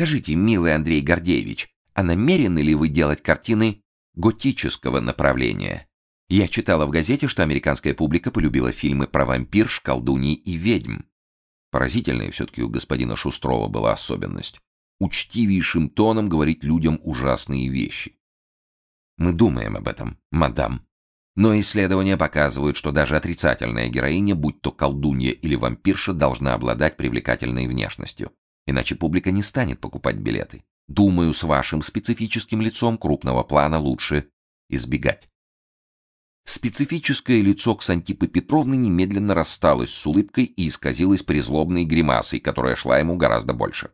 Скажите, милый Андрей Гордеевич, а намерены ли вы делать картины готического направления? Я читала в газете, что американская публика полюбила фильмы про вампирш, колдуней и ведьм. Поразительная все-таки у господина Шустрова была особенность. Учтивейшим тоном говорить людям ужасные вещи. Мы думаем об этом, мадам. Но исследования показывают, что даже отрицательная героиня, будь то колдунья или вампирша, должна обладать привлекательной внешностью. Иначе публика не станет покупать билеты. Думаю, с вашим специфическим лицом крупного плана лучше избегать. Специфическое лицо Ксантипы Петровны немедленно рассталось с улыбкой и исказилось призлобной гримасой, которая шла ему гораздо больше.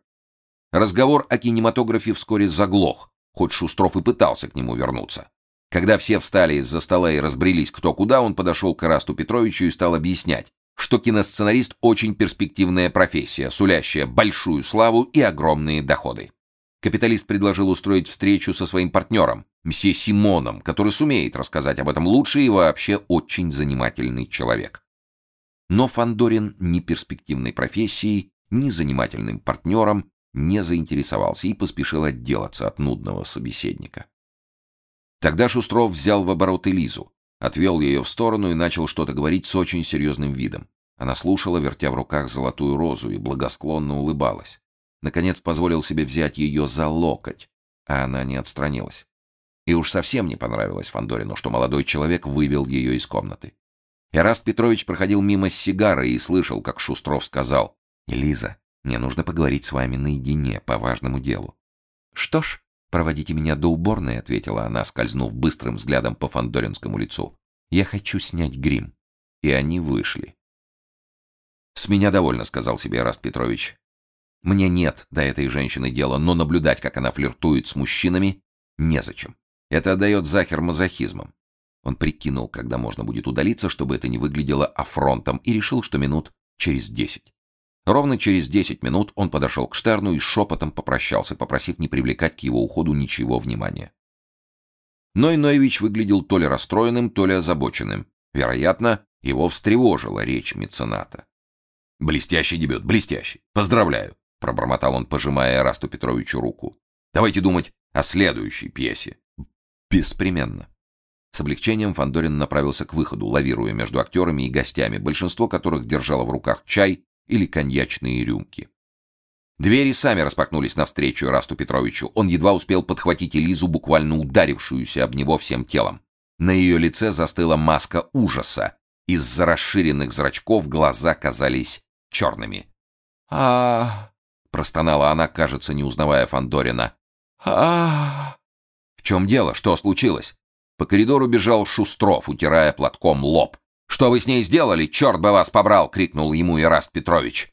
Разговор о кинематографе вскоре заглох, хоть Шустров и пытался к нему вернуться. Когда все встали из-за стола и разбрелись кто куда, он подошел к Расту Петровичу и стал объяснять, что киносценарист очень перспективная профессия, сулящая большую славу и огромные доходы. Капиталист предложил устроить встречу со своим партнером, мсье Симоном, который сумеет рассказать об этом лучше и вообще очень занимательный человек. Но Фандорин ни перспективной профессией, ни занимательным партнером не заинтересовался и поспешил отделаться от нудного собеседника. Тогда Шустров взял в оборот Элизу, отвел ее в сторону и начал что-то говорить с очень серьезным видом. Она слушала, вертя в руках золотую розу, и благосклонно улыбалась. Наконец позволил себе взять ее за локоть, а она не отстранилась. И уж совсем не понравилось Фандорину, что молодой человек вывел ее из комнаты. Эраст Петрович проходил мимо с сигарой и слышал, как Шустров сказал, «Элиза, мне нужно поговорить с вами наедине по важному делу». «Что ж, проводите меня до уборной», — ответила она, скользнув быстрым взглядом по фандоринскому лицу. «Я хочу снять грим». И они вышли. «С меня довольно», — сказал себе Эраст Петрович. «Мне нет до этой женщины дела, но наблюдать, как она флиртует с мужчинами, незачем. Это отдает Захер мазохизмом». Он прикинул, когда можно будет удалиться, чтобы это не выглядело афронтом, и решил, что минут через десять. Ровно через 10 минут он подошел к Штерну и шепотом попрощался, попросив не привлекать к его уходу ничего внимания. Ной Ноевич выглядел то ли расстроенным, то ли озабоченным. Вероятно, его встревожила речь мецената. «Блестящий дебют, блестящий! Поздравляю!» — пробормотал он, пожимая Расту Петровичу руку. «Давайте думать о следующей пьесе». «Беспременно». С облегчением Фандорин направился к выходу, лавируя между актерами и гостями, большинство которых держало в руках чай или коньячные рюмки. Двери сами распахнулись навстречу Расту Петровичу. Он едва успел подхватить Элизу, буквально ударившуюся об него всем телом. На ее лице застыла маска ужаса. Из-за расширенных зрачков глаза казались черными. а простонала она, кажется, не узнавая Фандорина. а В чем дело? Что случилось? По коридору бежал Шустров, утирая платком лоб. «Что вы с ней сделали? Черт бы вас побрал!» — крикнул ему Ираст Петрович.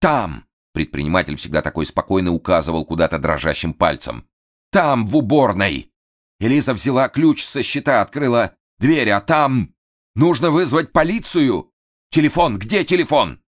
«Там!» — предприниматель всегда такой спокойно указывал куда-то дрожащим пальцем. «Там, в уборной!» Элиза взяла ключ со щита, открыла дверь, а там... Нужно вызвать полицию! Телефон! Где телефон?»